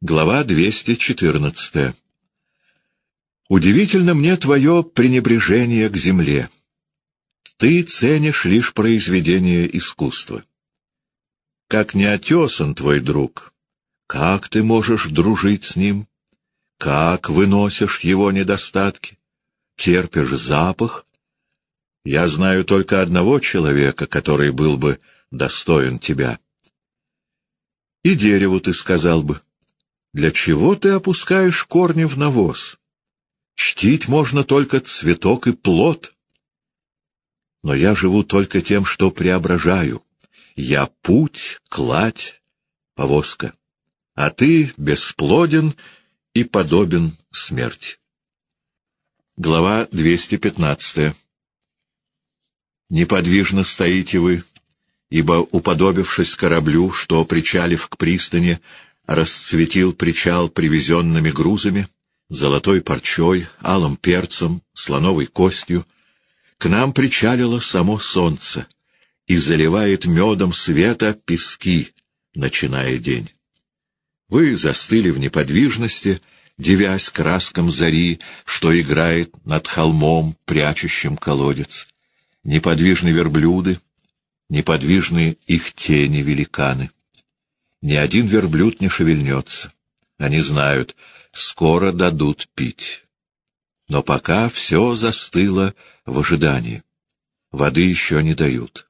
Глава 214. Удивительно мне твое пренебрежение к земле. Ты ценишь лишь произведение искусства. Как неотесан твой друг, как ты можешь дружить с ним? Как выносишь его недостатки? Терпишь запах? Я знаю только одного человека, который был бы достоин тебя. И дереву ты сказал бы — для чего ты опускаешь корни в навоз? Чтить можно только цветок и плод. Но я живу только тем, что преображаю. Я путь, кладь, повозка. А ты бесплоден и подобен смерти. Глава 215 Неподвижно стоите вы, ибо, уподобившись кораблю, что, причалив к пристани, расцветил причал привезенными грузами, золотой парчой, алым перцем, слоновой костью. К нам причалило само солнце и заливает медом света пески, начиная день. Вы застыли в неподвижности, девясь краскам зари, что играет над холмом, прячущим колодец. Неподвижны верблюды, неподвижны их тени великаны. Ни один верблюд не шевельнется. Они знают, скоро дадут пить. Но пока все застыло в ожидании. Воды еще не дают.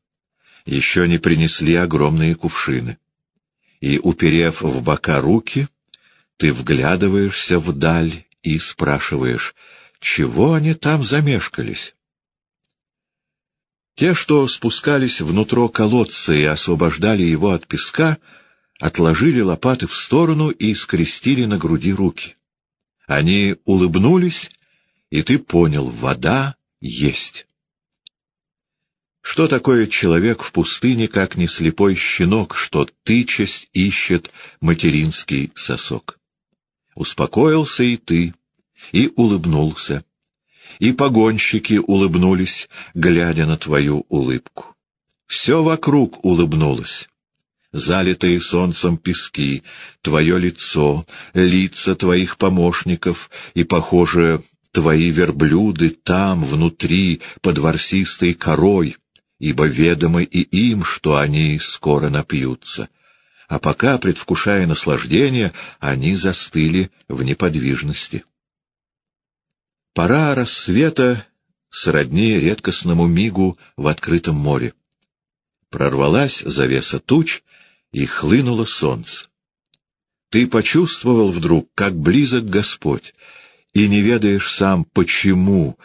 Еще не принесли огромные кувшины. И, уперев в бока руки, ты вглядываешься вдаль и спрашиваешь, чего они там замешкались? Те, что спускались внутрь колодца и освобождали его от песка, — отложили лопаты в сторону и скрестили на груди руки. Они улыбнулись, и ты понял, вода есть. Что такое человек в пустыне, как не слепой щенок, что тычесть ищет материнский сосок? Успокоился и ты, и улыбнулся, и погонщики улыбнулись, глядя на твою улыбку. Все вокруг улыбнулось залитые солнцем пески, твое лицо, лица твоих помощников и, похоже, твои верблюды там, внутри, под ворсистой корой, ибо ведомо и им, что они скоро напьются. А пока, предвкушая наслаждение, они застыли в неподвижности. Пора рассвета сродни редкостному мигу в открытом море. Прорвалась завеса туч, и хлынуло солнце. Ты почувствовал вдруг, как близок Господь, и не ведаешь сам, почему.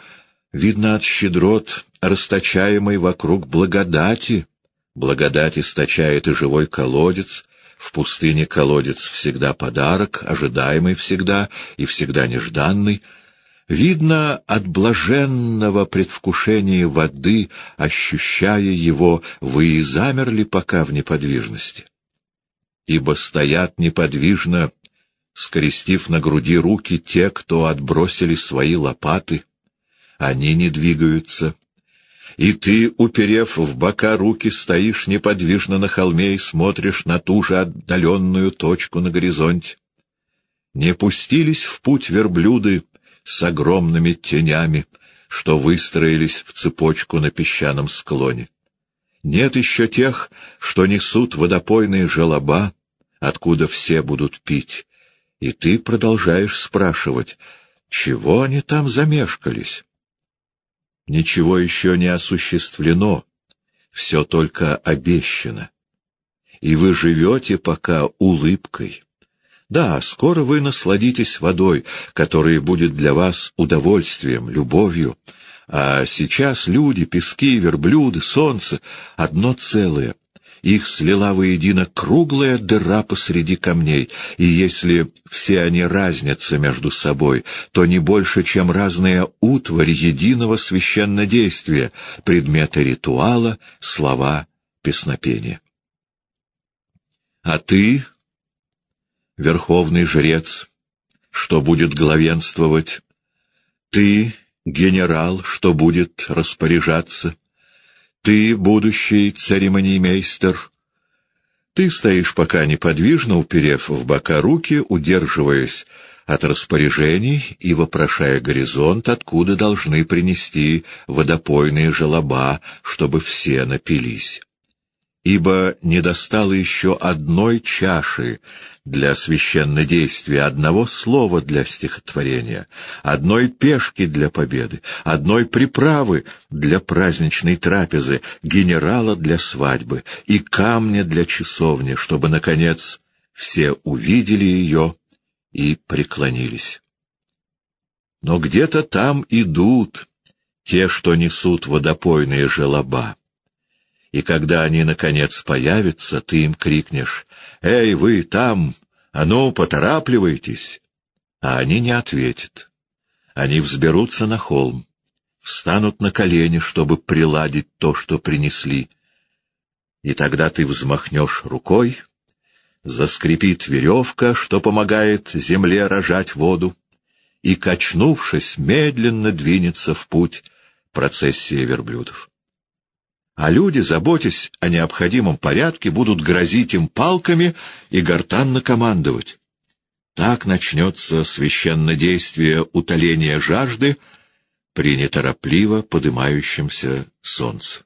Видно от щедрот, расточаемой вокруг благодати. Благодать источает и живой колодец. В пустыне колодец всегда подарок, ожидаемый всегда и всегда нежданный. Видно от блаженного предвкушения воды, ощущая его, вы и замерли пока в неподвижности ибо стоят неподвижно, скрестив на груди руки те, кто отбросили свои лопаты. Они не двигаются. И ты, уперев в бока руки, стоишь неподвижно на холме и смотришь на ту же отдаленную точку на горизонте. Не пустились в путь верблюды с огромными тенями, что выстроились в цепочку на песчаном склоне. Нет еще тех, что несут водопойные желоба, откуда все будут пить, и ты продолжаешь спрашивать, чего они там замешкались? Ничего еще не осуществлено, все только обещано. И вы живете пока улыбкой. Да, скоро вы насладитесь водой, которая будет для вас удовольствием, любовью, а сейчас люди, пески, верблюды, солнце — одно целое. Их слила воедино круглая дыра посреди камней, и если все они разнятся между собой, то не больше, чем разная утварь единого священнодействия, предметы ритуала, слова песнопения. А ты, верховный жрец, что будет главенствовать, ты, генерал, что будет распоряжаться, ты, будущий церемониймейстер, Ты стоишь пока неподвижно, уперев в бока руки, удерживаясь от распоряжений и вопрошая горизонт, откуда должны принести водопойные желоба, чтобы все напились. Ибо не достало еще одной чаши для священнодействия, одного слова для стихотворения, одной пешки для победы, одной приправы для праздничной трапезы, генерала для свадьбы и камня для часовни, чтобы, наконец, все увидели ее и преклонились. Но где-то там идут те, что несут водопойные желоба и когда они, наконец, появятся, ты им крикнешь «Эй, вы там! А ну, поторапливайтесь!» А они не ответят. Они взберутся на холм, встанут на колени, чтобы приладить то, что принесли. И тогда ты взмахнешь рукой, заскрипит веревка, что помогает земле рожать воду, и, качнувшись, медленно двинется в путь процессия верблюдов а люди, заботясь о необходимом порядке, будут грозить им палками и гортанно командовать. Так начнется священное действие утоления жажды при неторопливо подымающемся солнце.